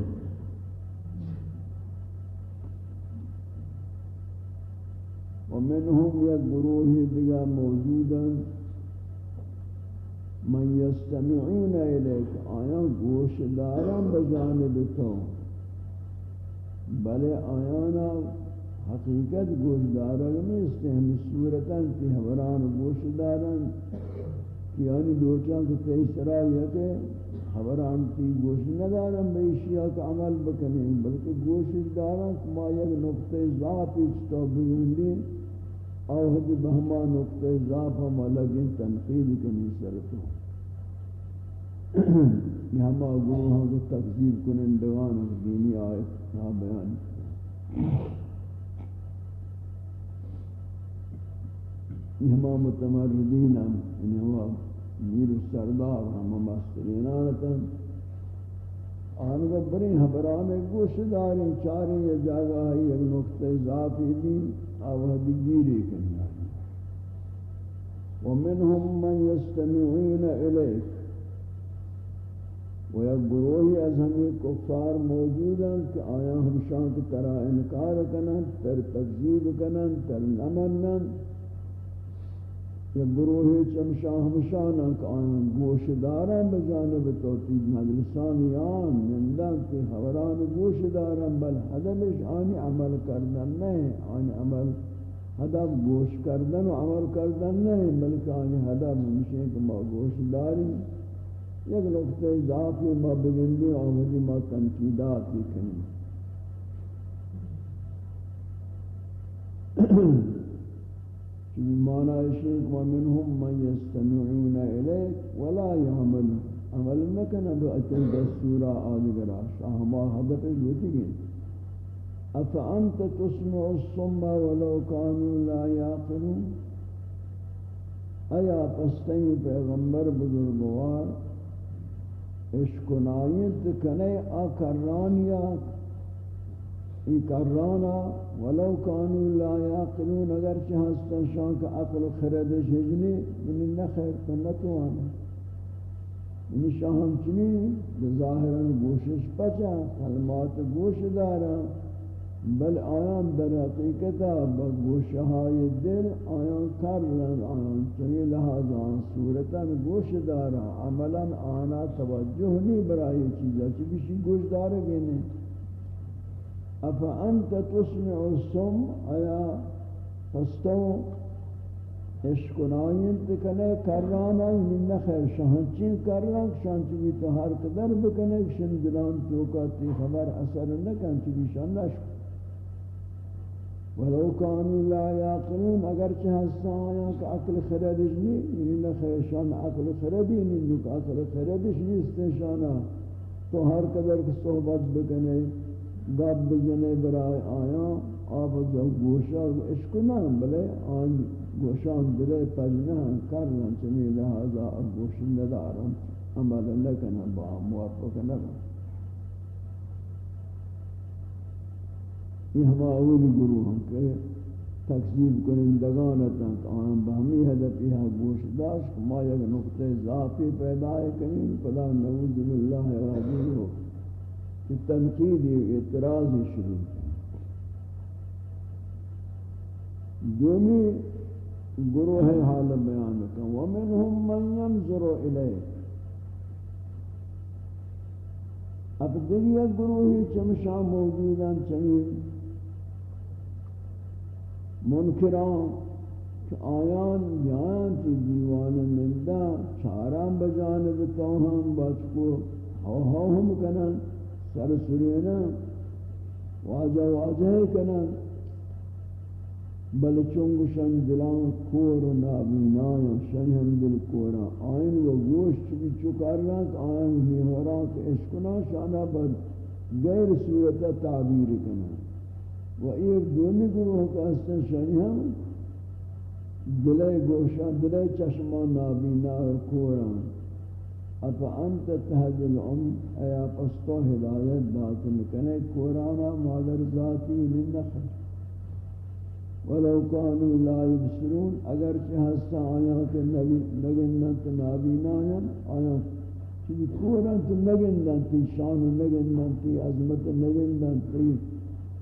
ومنهم يقروه دقا موجودا من يستمعون إليك. آيان گوش دارا بجانب تو؟ بلے آیانا حقیقت گوش دارا نیست. ہم صورتاً کی حبران گوش دارا کہ یعنی دوچان کو تیس یہ کہ خبران تی گوش ندارم بے اشیاء کا عمل بکنیں بلکہ گوش دارم ما یک نقطہ ذات اچتا بگندی آہد بہما نقطہ ذات ہم لگیں تنقید کنی سرتو یہ ہما گروہاں کو تقذیب کنن، دوان دینی آیت نا بیان یہ ہما متمردین ہم انہیں یعنی ہوا میر سردار ہم مسترین آنتا آنگا بری حبران گوش داری، چاری یہ جاگہ ہے ایک نقطہ ذاتی بھی آوہدی گیری کنی آئی ومنهم من يستمعون إليك ويقولوا از ہمیں کفار موجود ہیں کہ آیا ہم شان کی طرح انکار کنن تر تکذیب کنن تر نمنن کہ گروہ چمشا ہمشانا کہ آیان گوش داران بجانب توتید مجلسانیان نندن کی خبران گوش داران بل حدمش آنی عمل کردن نہیں آنی عمل ہدف گوش کردن و عمل کردن نہیں بلکہ آنی ہدف ہمشہ کہ ما گوش داری یک نقطہ اضافی ما بگندی آمدی ما تنقیدات ہی کنی چونی معنی شیخ ومنهم من يستمعون إليك ولا يعمل عمل نکن اب اچھل دستورا آدگرا شاہ ما حدف جوتی گئے افانت تسمع الصم ولو كانوا لا يعقلون ایا پستین پیغمبر بزرگوار؟ عشق نایت کنے آ کرانیا ای کرانا ولو كانوا لا يعقلون اگر چہستن شان کا عقل خرد شجنی من یعنی نخیر کنتوانا من یعنی شاہم چنی ظاہرا گوشش پچا کلمات گوش دارا بل آیان در حقیقتا بگوشهای دل آیان کرلن آیان چمی لحاظ آن صورتا گوش دارا عملا آنا توجہ نہیں برائی چیزا چی بشی گوش دارا گینے افا انت تسمع السم آیا پستو اشکنائین تکنے کرانا من نخیر، شہنچین کرلن شانچی بھی تو ہر قدر بکنے شندلان توکا تی خبر اثر نکن، چی بھی شان نشکن ولو كانوا لا يعقلون اگر چه هستان که عقل خردش نی یعنی نخیشان عقل خردی نی نوک عقل خردش نیست شانا. تو هر قدر صحبت بکنه گاب بجنے برای آیا آب جو گوشا عشق نہ بلے آن گوشان دلے پجنہ کرنا چمی لہذا اب گوش ندارم عمل لکنا با موافق نبا یہ ہم اول گروہ ہم کہ تکذیب کنندگانتا کہ آن بہمی حدفی ہے گوش داشت، ما یک نقطہ ذاتی پیدا کریں فلا نعوذ باللہ وحدی ہو کہ تنقیدی اعتراضی شروع دومی گروہ حال بیان کا ومنہم من ينظر الیک اب دیگر گروہی چمشا موجودان چمیم منکران کہ آیان جان تی دیوان نندہ چاران بجانب توہم بس کو ہو ہو ہم کنن۔ سر سرینا واجہ واجہ کنن بل چونگ شن دلان کور و نابینایا شن ہم دل کورا آئین و گوشت بھی چکر رہا آئین ہی ہو رہا کہ اشکنا شانہ بد غیر صورت تعبیر کنن. و ایک دومی گروہ کا استن شانی ہم دلے گوشا دلے چشمہ نابینا کوران. اپا انت تہد العم ایا پستو ہدایت باطن کنے کورانا مادر ذاتی لنخر ولو كانوا لا يبصرون اگر چہ ہستا آیا کہ نبی نگندن تو نابینا آیا چی کوران تو نگندن شان نگندن تی عظمت نگندن تی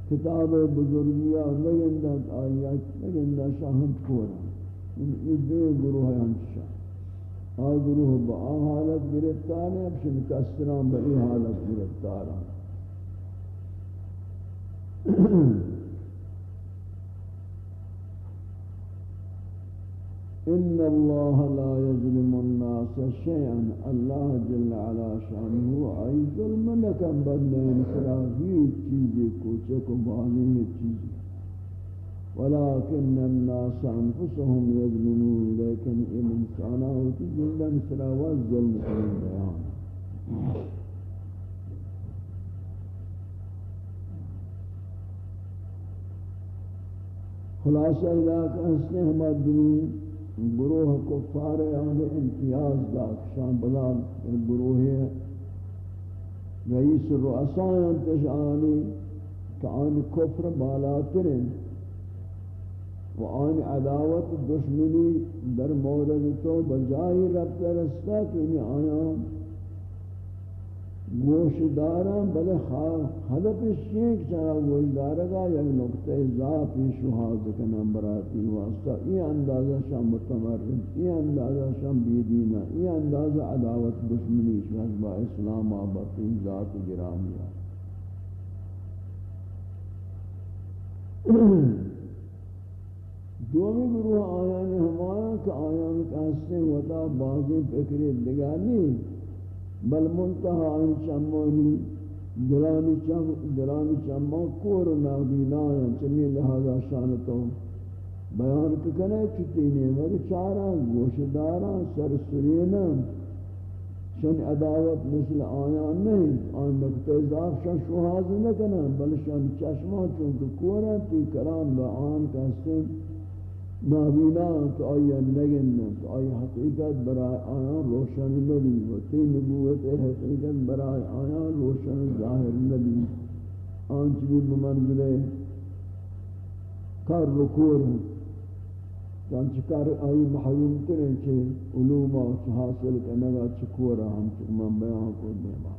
کتاب بزرگیا لگندت آیات لگندت شاہم کورا یہ دو گروہ ہیں انشاء آ گروہ با آ حالت گرفتار ہیں اب شنکستران با ای حالت گرفتار. ہیں ان الله لا يظلم الناس شيئا الله جل على شانه اي ظلم لكم بدل انفراهي چیز کوچه کو بانی چیز ولكن الناس أنفسهم يظلمون لكن الانسان هو ظلم سرا والظلم بیان خلاصہ علاقہ ہستے ہمارے دنیا گروہ کفار آنے امتیاز داد شان بلال گروہ رئیس رؤسان انتش آنی کہ آن کفر بالاترین و آن عداوت دشمنی در مورد تو بجائی رب رستا کہ انہیں آیا گوش دارا بلے حدب شیخ چرا گوش دارا گا یک نقطہ ذاتی شہاد کا نمبراتی واسطہ یہ اندازہ شام متمرد یہ اندازہ شام بیدینہ یہ اندازہ عداوت دشمنی شہد با اسلام آباتی ذات گرامیا دومی گروہ آیان ہمارا کہ آیان کا حصے ہوتا بعضی فکری دگانی بل منتہا ان چمونی دلانی چم، دلانی چمہ کور نابینایا، چمی لہذا شانتوں۔ بیان کنے چتینے مگر چارا گوشدارا سرسرینا شن عداوت مثل آیان نہیں، آن نکتہ اضاف شن شوحاز نہ کنا بل شن چشمہ چونکہ کورا تی کرام با آن کہستیں نابینا تو آیا نگن تو آیا حقیقت برای آیان روشن نبی و تی نبوت حقیقت برای آیان روشن ظاہر نبی. آن چلی بمنزلے کر رکور چانچہ کر آئی محروم کریں چھے علوم و حاصل کرنگا چکورا ہم چکمان بیان کو دیما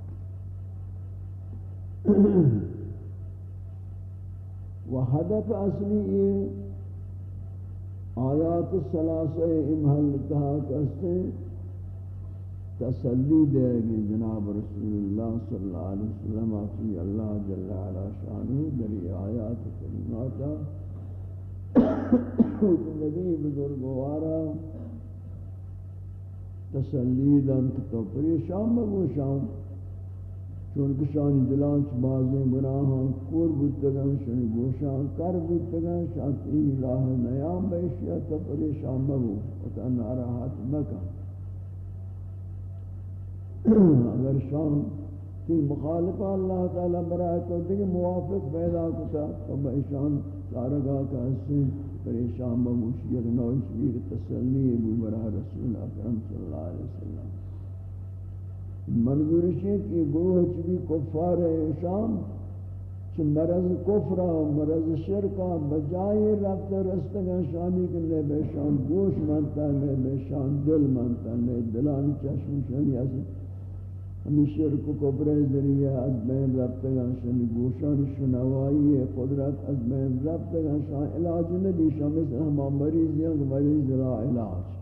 و حدف اصلی یہ آیات سلاسہ امحل کہا کہتے تسلی دے گی جناب رسول اللہ صلی اللہ علیہ وسلم فی اللہ جل علا شانہ دری آیات کریماتا نبی بزرگوارا تسلی دن تو پریشان بگوشان چونکہ شانی دلان چھ بازیں گناہاں کور بودتگن شانی گوشان، کر بودتگن شان تین راہ نیام بیشیا تو پریشان بگو اتا ناراحت مکن. اگر شان تین مخالفہ اللہ تعالی برای تو دیکھ موافق پیدا کتا تو بیشان کارگاہ کا حسن پریشان بموشی ایک نوی شبیر تسلی ابو برا رسول اکرم صلی اللہ علیہ وسلم. منظورش ہے کہ گروہ چبی کفار شام چھ مرض کفرہ مرض شرکہ بجائے رفت رستگاں شانی کرنے بے شان گوش منتا ہے بے شان دل منتا ہے دلانی چشم شانی ایسی ہمیں شرک و کبر ذریعہ از بین ربتگاں شنی گوشان شنوائی قدرت از بین ربتگاں شان علاج نبی شان ہمان مریض یا مریض لا علاج۔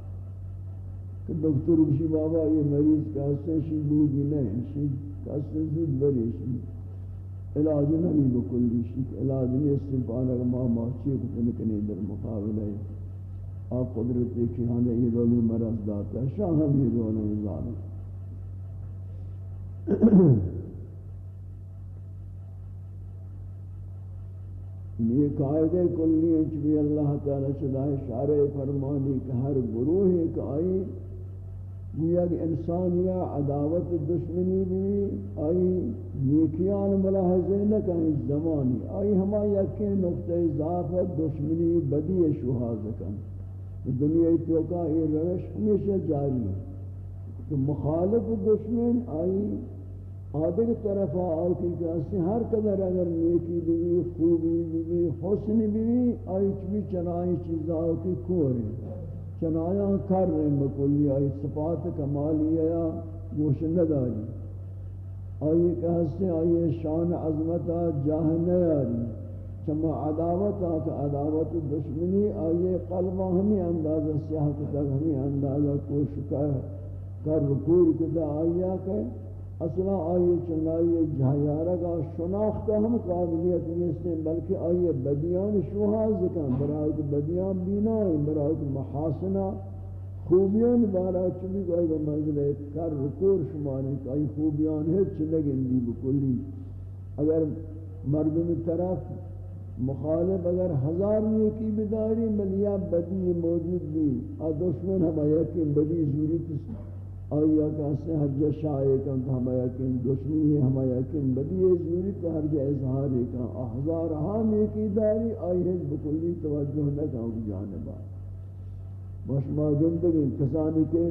کہ دکتر بشی بابا یہ مریض کہتے شی بودی نہیں شی کہتے زود بری شی علاج نبی بکلی شی علاج نہیں استنپانا کہ ماں ماں چیک تنکنی در مقابلہ آپ قدرت ایک ہانے یہ رولی مرض داتا ہے شاہ ہم یہ دونوں ظالم یہ قاعدہ کلی ہے اللہ تعالی چلا اشارہ فرمانی کہ ہر گروہ ایک آئی گویا کہ انسان عداوت دشمنی بھی، آئی نیکیان ملاحظے نہ کہیں زمانی، آئی ہما یکی نقطہ اضافت دشمنی بدی شہاز کن۔ دنیا اتوقع یہ روش ہمیشہ جاری ہے۔ تو مخالف دشمن، آئی آدھر طرف آتی کہ اس ہر قدر اگر نیکی بھی، خوبی بھی، حسن بھی آئیچ بھی چنائی چیز چیزا آتی کوری چنایاں کر رہے ہیں بکلی آئی صفات کمالی آیا گوش نداری آئی کہ ہستے آئی شان عظمتا جاہ نیاری چما عداوت آکا عداوت دشمنی، آئی قلبہ ہمیں اندازہ سیاہ کتا ہمیں اندازہ کوش کر رکور کتا، آئی کہ اصلا آئی چنائی جہیارگا شناخت ہم قابلیت نیستیں بلکہ آئی بدیان شوحاز کن. برای بدیان بینائی برای محاسنہ خوبیان بارا چلی گئی با منزل کر رکور شمانی کہ آئی خوبیان ہے چلگن دی بکلی. اگر مردم طرف مخالف اگر ہزار نیکی بداری ملیا بدی موجود بھی آ دشمن ہم آیا کہ بدی ضرورت آیا کہ اس نے ہر شائع کن تو ہمیں یقین دشمنی ہمیں یقین بدی ضروری تو ہر جا اظہار کن احزار ہاں نیکی داری، آئی ہے بکلی توجہ نہ کہوں کی جانبا باش ما زندگی کسانی کے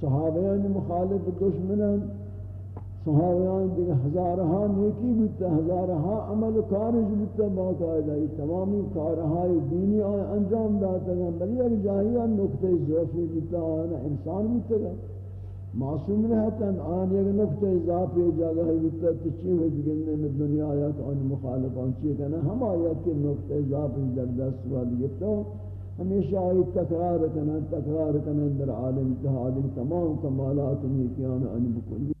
صحابیان مخالف دشمنان، صحابیان دیگر ہزارہا نیکی بیتا ہزارہا عمل کارج بیتا باقاعدہ یہ تمامی کارہائی دینی آئے انجام داتا گا بلی ایک جاہیہ نکتے زوفی بیتا، آنا انسان بیتا۔ گا معصوم رہتن آن یک نقطہ اضافی جگہ ہے ہوتا تچی ہوئی جگنے میں دنیا آیا کہ آن مخالفان چیئے کہنا ہم آیا کہ نقطہ اضافی در دست واد گفتا ہمیشہ آئی تقرار کنا تقرار کنا در عالم اتحاد تمام کمالات نیکیان آن بکلی۔